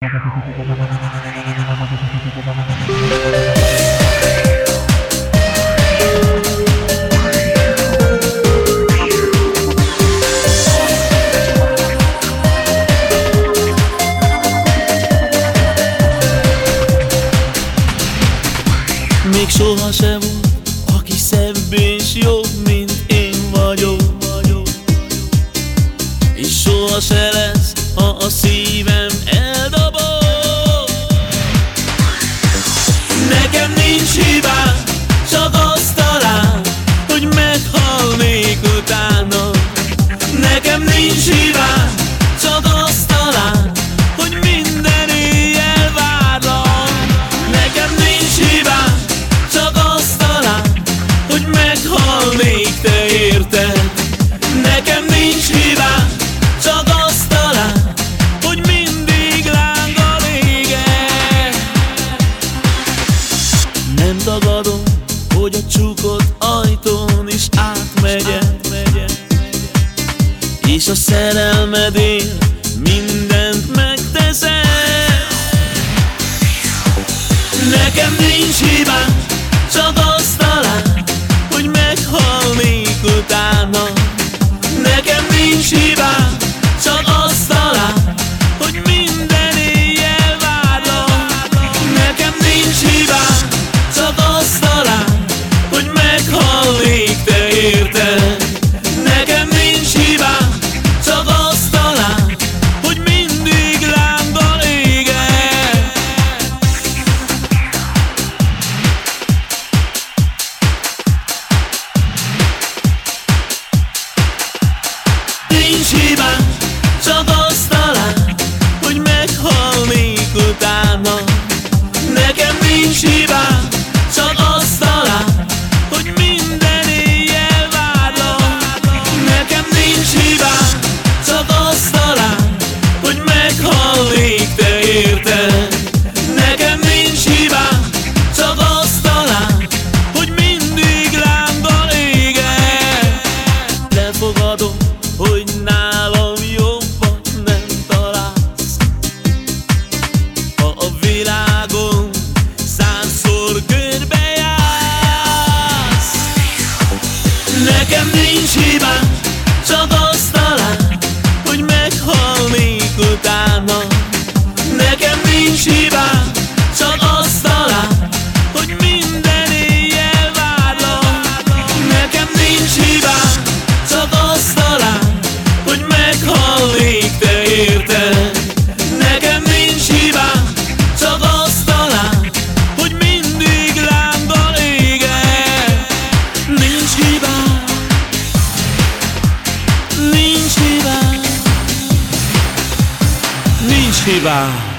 Még soha se volt, aki szebb és jobb, mint én vagyok. És soha se lesz, meghalnék utána. Nekem nincs hibám, csak azt hogy minden éjjel Nekem nincs hibám, csak azt hogy meghalnék te érted? Nekem nincs hibám, csak azt hogy mindig éget Nem tagadom, hogy a csukott ajtón is átmegyek. És a szerelmedért mindent megteszek. Nekem nincs hibám, csak azt talán, hogy meghalnék utána. Nekem nincs hibám, csak azt utána. Nekem nincs hibám, csak nincs hibám, csak azt talán, hogy meghalnék utána. Nekem nincs hibám, Viva.